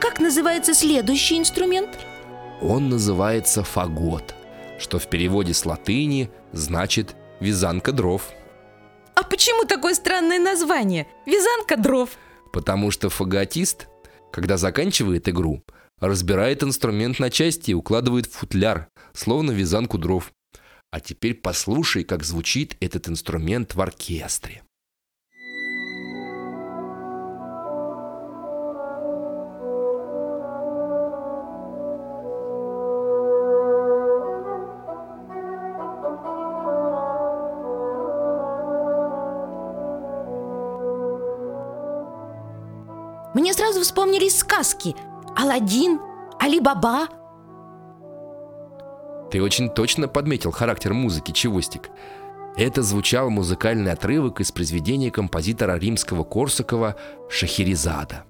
как называется следующий инструмент? Он называется фагот, что в переводе с латыни значит «вязанка дров». А почему такое странное название? Вязанка дров. Потому что фаготист, когда заканчивает игру, разбирает инструмент на части и укладывает в футляр, словно вязанку дров. А теперь послушай, как звучит этот инструмент в оркестре. Мне сразу вспомнились сказки Аладдин, Али-Баба Ты очень точно подметил характер музыки, Чевостик. Это звучал музыкальный отрывок из произведения композитора римского Корсакова Шахерезада.